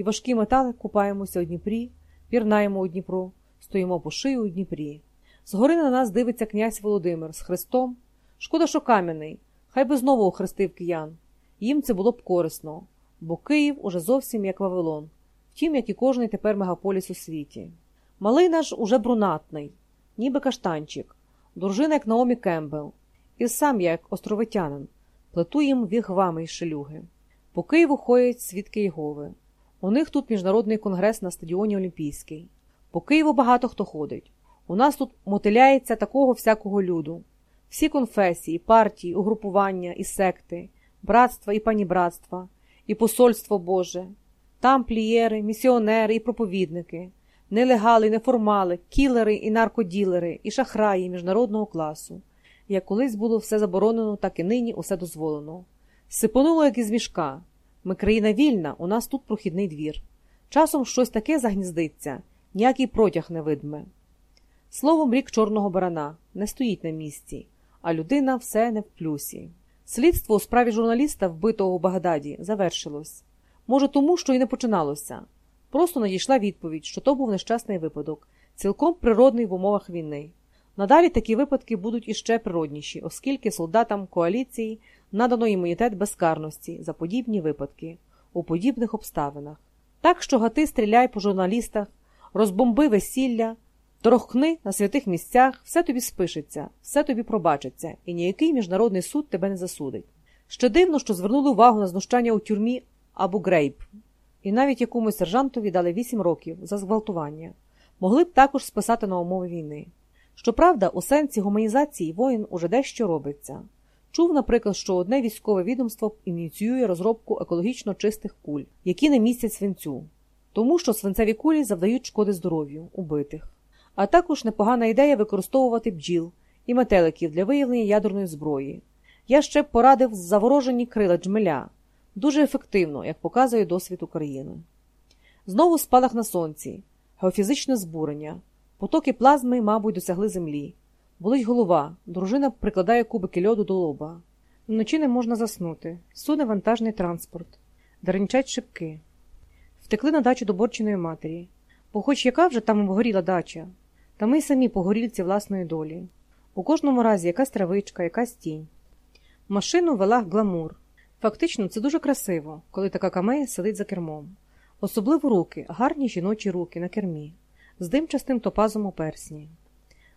і важкі метали купаємося у Дніпрі, пірнаємо у Дніпро, стоїмо по шию у Дніпрі. Згори на нас дивиться князь Володимир з хрестом. Шкода, що кам'яний, хай би знову охрестив киян. Їм це було б корисно, бо Київ уже зовсім як Вавилон, втім, як і кожний тепер мегаполіс у світі. Малий наш уже брунатний, ніби каштанчик, дружина, як Наомі Кембел, і сам я, як островитянин, плету їм вігвами й шелюги. По Києву ходять свідки Єгови. У них тут міжнародний конгрес на стадіоні Олімпійський. По Києву багато хто ходить. У нас тут мотиляється такого всякого люду. Всі конфесії, партії, угрупування і секти, братства і панібратства, і посольство Боже, тамплієри, місіонери і проповідники, нелегали, неформали, кілери і наркоділери, і шахраї міжнародного класу. Як колись було все заборонено, так і нині усе дозволено. Сипонуло, як із мішка. Ми країна вільна, у нас тут прохідний двір. Часом щось таке загніздиться, ніякий протяг не видме. Словом, рік чорного барана не стоїть на місці, а людина все не в плюсі. Слідство у справі журналіста, вбитого у Багдаді, завершилось. Може, тому, що й не починалося. Просто надійшла відповідь, що то був нещасний випадок, цілком природний в умовах війни. Надалі такі випадки будуть іще природніші, оскільки солдатам коаліції надано імунітет безкарності за подібні випадки у подібних обставинах. Так що гати стріляй по журналістах, розбомби весілля, торохни на святих місцях, все тобі спишеться, все тобі пробачиться, і ніякий міжнародний суд тебе не засудить. Ще дивно, що звернули увагу на знущання у тюрмі Абу Грейб, і навіть якомусь сержантові дали 8 років за зґвалтування, могли б також списати на умови війни. Щоправда, у сенсі гуманізації воїн уже дещо робиться. Чув, наприклад, що одне військове відомство ініціює розробку екологічно чистих куль, які не містять свинцю, тому що свинцеві кулі завдають шкоди здоров'ю убитих. А також непогана ідея використовувати бджіл і метеликів для виявлення ядерної зброї. Я ще б порадив заворожені крила джмеля, дуже ефективно, як показує досвід України. Знову спалах на сонці, геофізичне збурення, потоки плазми, мабуть, досягли землі. Болить голова, дружина прикладає кубики льоду до лоба. Вночі не можна заснути, суне вантажний транспорт, деренчать шибки. Втекли на дачу до борчиної матері, бо хоч яка вже там обгоріла дача, та ми й самі погорільці власної долі. У кожному разі якась травичка, якась тінь. Машину вела гламур. Фактично, це дуже красиво, коли така камея сидить за кермом. Особливо руки, гарні жіночі руки на кермі, з димчастим топазом у персні.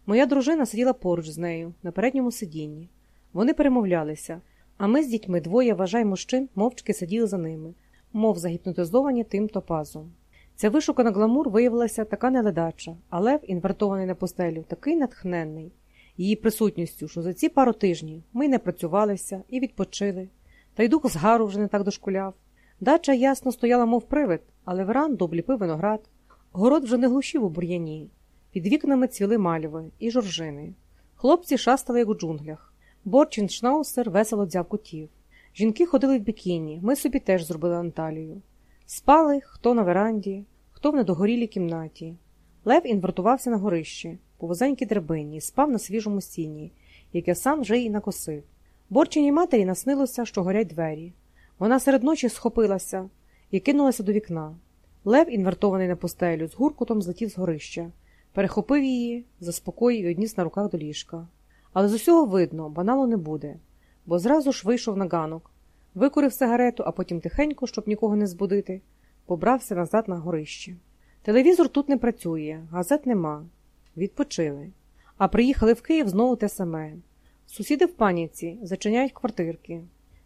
Моя дружина сиділа поруч з нею на передньому сидінні. Вони перемовлялися, а ми з дітьми двоє, вважай мужчин, мовчки сиділи за ними, мов загіпнотизовані тим топазом. Ця вишукана гламур виявилася така неледача, а лев, інвертований на постелю, такий натхненний, її присутністю, що за ці пару тижнів ми не працювалися і відпочили, та й дух згару вже не так дошкуляв. Дача ясно стояла, мов привид, але веранду обліпив виноград. Город вже не глушів у бур'яні. Під вікнами цвіли мальви і жоржини. Хлопці шастали, як у джунглях. Борчин шнаусер весело дзяв кутів. Жінки ходили в бікіні, ми собі теж зробили Анталію. Спали хто на веранді, хто в недогорілій кімнаті. Лев інвертувався на горищі, по вузенькій драбині, спав на свіжому стіні, яке сам вже й накосив. Борчиній матері наснилося, що горять двері. Вона серед ночі схопилася і кинулася до вікна. Лев, інвертований на постелю, з гуркутом злетів з горища, перехопив її, заспокоїв і одніс на руках до ліжка. Але з усього видно, баналу не буде, бо зразу ж вийшов на ганок, викурив сигарету, а потім тихенько, щоб нікого не збудити, побрався назад на горище. Телевізор тут не працює, газет нема. Відпочили. А приїхали в Київ знову те саме. Сусіди в паніці зачиняють квартирки.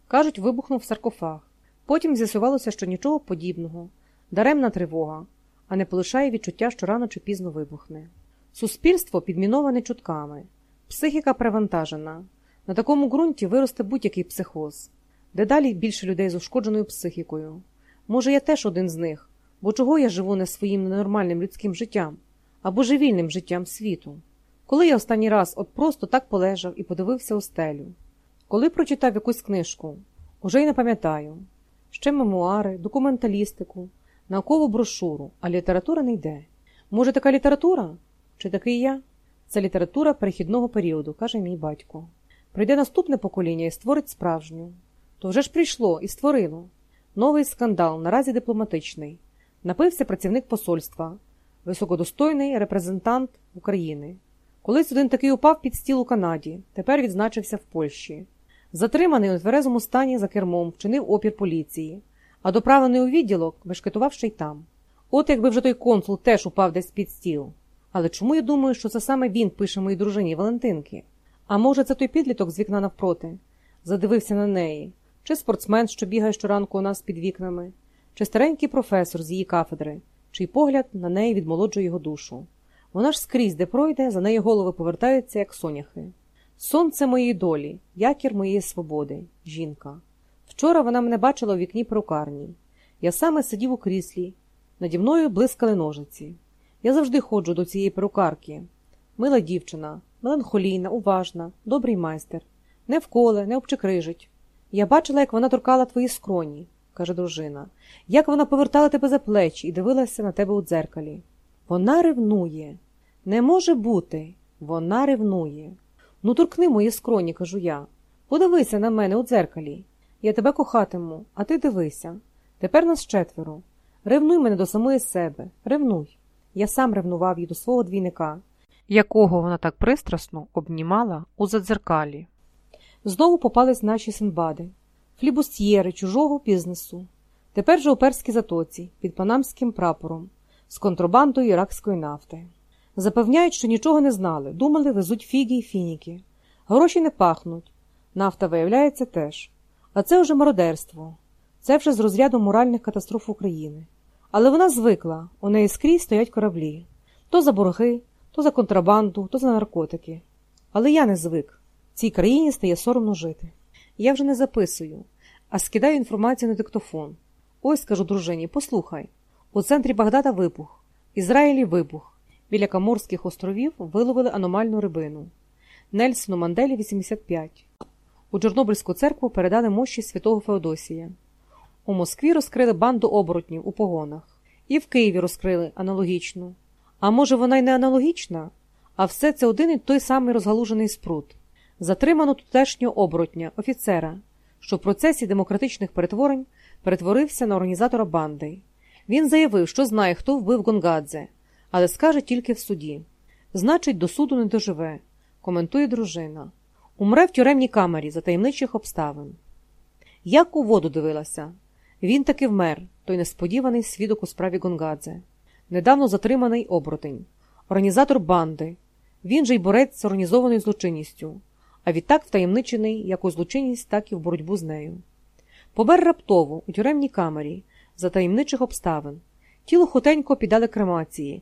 Кажуть, вибухнув саркофаг. Потім з'ясувалося, що нічого подібного, даремна тривога, а не полишає відчуття, що рано чи пізно вибухне. Суспільство підміноване чутками, психіка перевантажена. На такому ґрунті виросте будь-який психоз, дедалі більше людей з ушкодженою психікою. Може, я теж один з них, бо чого я живу не своїм ненормальним людським життям або живільним життям світу? Коли я останній раз от просто так полежав і подивився у стелю, коли прочитав якусь книжку, уже й не пам'ятаю ще мемуари, документалістику, наукову брошуру, а література не йде. Може, така література? Чи такий я? Це література перехідного періоду, каже мій батько. Прийде наступне покоління і створить справжню. То вже ж прийшло і створило. Новий скандал, наразі дипломатичний. Напився працівник посольства, високодостойний репрезентант України. Колись один такий упав під стіл у Канаді, тепер відзначився в Польщі. Затриманий у тверезому стані за кермом, вчинив опір поліції, а доправлений у відділок бешкетував ще й там. От якби вже той консул теж упав десь під стіл. Але чому я думаю, що це саме він пише моїй дружині Валентинки? А може, це той підліток з вікна навпроти? Задивився на неї, чи спортсмен, що бігає щоранку у нас під вікнами, чи старенький професор з її кафедри, чий погляд на неї відмолоджує його душу. Вона ж скрізь, де пройде, за неї голови повертаються, як соняхи. Сонце моєї долі, якір моєї свободи, жінка. Вчора вона мене бачила у вікні перукарні. Я саме сидів у кріслі, наді мною блискали ножиці. Я завжди ходжу до цієї перукарки. Мила дівчина, меланхолійна, уважна, добрий майстер. Не вколе, не обчекрижить. Я бачила, як вона торкала твої скроні, каже дружина, як вона повертала тебе за плечі і дивилася на тебе у дзеркалі. Вона ревнує. Не може бути. Вона ревнує. Ну, торкни мої скроні, кажу я. Подивися на мене у дзеркалі. Я тебе кохатиму, а ти дивися. Тепер нас четверо. Ревнуй мене до самої себе, ревнуй. Я сам ревнував її до свого двійника, якого вона так пристрасно обнімала у задзеркалі. Знову попались наші синбади, флібустьєри чужого бізнесу. Тепер же у перській затоці, під панамським прапором, з контрабандою іракської нафти. Запевняють, що нічого не знали, думали, везуть фіги й фініки. Гроші не пахнуть, нафта виявляється теж. А це вже мародерство. Це вже з розряду моральних катастроф України. Але вона звикла, у неї скрізь стоять кораблі то за борги, то за контрабанду, то за наркотики. Але я не звик. В цій країні стає соромно жити. Я вже не записую, а скидаю інформацію на диктофон. Ось скажу дружині, послухай. У центрі Багдада вибух, Ізраїлі вибух. Біля Каморських островів виловили аномальну рибину. Нельсону Манделі 85. У Чорнобильську церкву передали мощі святого Феодосія. У Москві розкрили банду оборотнів у погонах. І в Києві розкрили аналогічну. А може, вона й не аналогічна? А все це один і той самий розгалужений спрут. Затримано тутешнього оборотня, офіцера, що в процесі демократичних перетворень перетворився на організатора банди. Він заявив, що знає, хто вбив Гонгадзе, але скаже тільки в суді. Значить, до суду не доживе, коментує дружина. Умре в тюремній камері за таємничих обставин. Як у воду дивилася. Він таки вмер, той несподіваний свідок у справі Гонгадзе. Недавно затриманий оборотень, організатор банди. Він же й борець з організованою злочинністю, а відтак втаємничений як у злочинність, так і в боротьбу з нею. Побер раптово у тюремній камері за таємничих обставин. Тіло хутенько піддали кремації